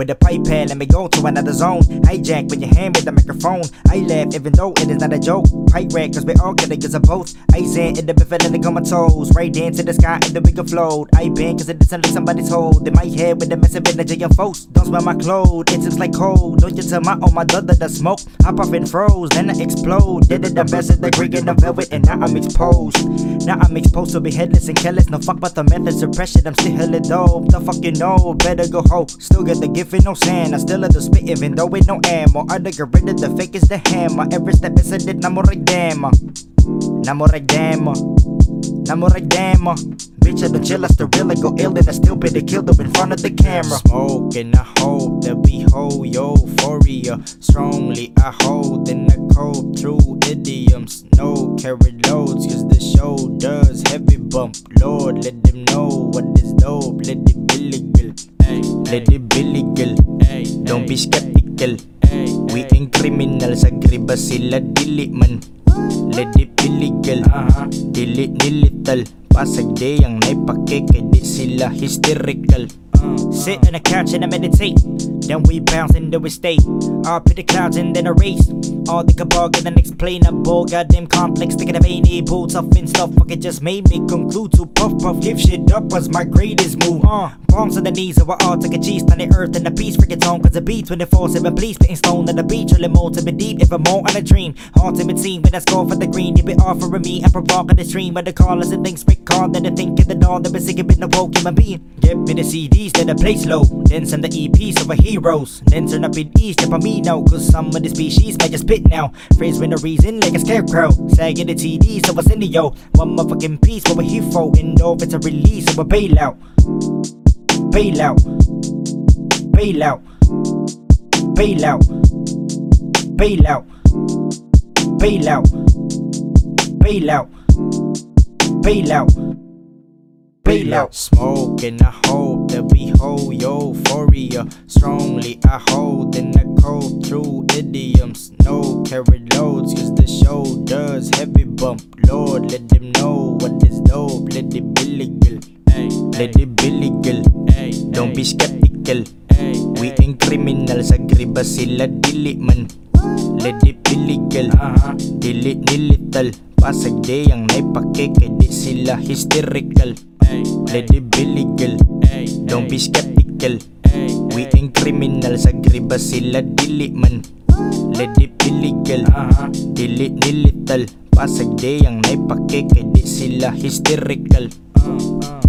With the pipe pad, let me go to another zone. Hijack with your hand with the microphone. I laugh even though it is not a joke. Pipe cause we all get it, cause of both. I zen in the buffet and my toes. Right to the sky and the bigger float. I bend cause it under somebody's hold. In my head with the massive energy and folks. Don't smell my clothes, it seems like cold. Don't you tell my oh my brother the smoke. Hop off and froze, then I explode. Did it the best of the Greek and the velvet, and now I'm exposed. Now I'm exposed to be headless and careless. No fuck but the methods of I'm still hella dope. The fuck you know, better go home. Still get the gift in no sand. I still at the spit even though with no ammo. I get rid of the fake is the hammer. Every step is a namo regdema. Namo regdema. Namo regdema. Bitch, I don't chill, I still really go ill, and I still the kill in front of the camera. Smoke, and I hope that we hold euphoria strongly. I hold and I cope through idioms. No carry loads, cause the show does heavy bump. Lord, let them know what is dope. Let it be legal. Let it be be skeptical. We ain't criminals, agree ba sila dili man? Let it be legal. Dili ni little. Pasag day ang naipake kay di sila hysterical. Sit on the couch and I meditate. Then we bounce into a state. Up in the clouds and then a race. All the cabal get unexplainable. Goddamn complex, thinking of any boots up and stuff. Fuck it just made me conclude to puff puff. Give shit up was my greatest move. Uh, palms on the knees, so I all a G's. Planet Earth and the peace, freaking tone. Cause the beats when they fall, seven please. Spitting stone on the beach, really more to be deep. If I'm more on a dream, haunting ultimate scene when I score for the green. You be offering me and provoking the stream. But the callers and things quick call, then I think of the dawn. That been sick of the woke human being. Get me the CDs, then I play slow. Then send the EPs our heroes. Then turn up in East, for me now. Cause some of the species might just spit now. Phrase with no reason, like a scarecrow. Sagging the TD, so what's in the yo? One motherfucking piece, what we're here for. And if it's a release, of a bailout bailout, bailout, bailout, bailout, bailout, bailout, bailout. Bailout. Smoke and I hope that we hold euphoria. Strongly I hold in the cold through idioms. No carry loads, cause the shoulders heavy bump. Lord, let them know what is dope. Let it Billy Bill. Let it Billy Biskat ikel We ang kriminal sa griba sila dili man. Lady piligal, dili nilital Pasag day ang naipake kay di sila hysterical. Lady biligal, don't be skeptical. We ang kriminal sa griba sila dili man. Lady piligal, dili nilital Pasag day ang naipake kay di sila hysterical. uh, uh.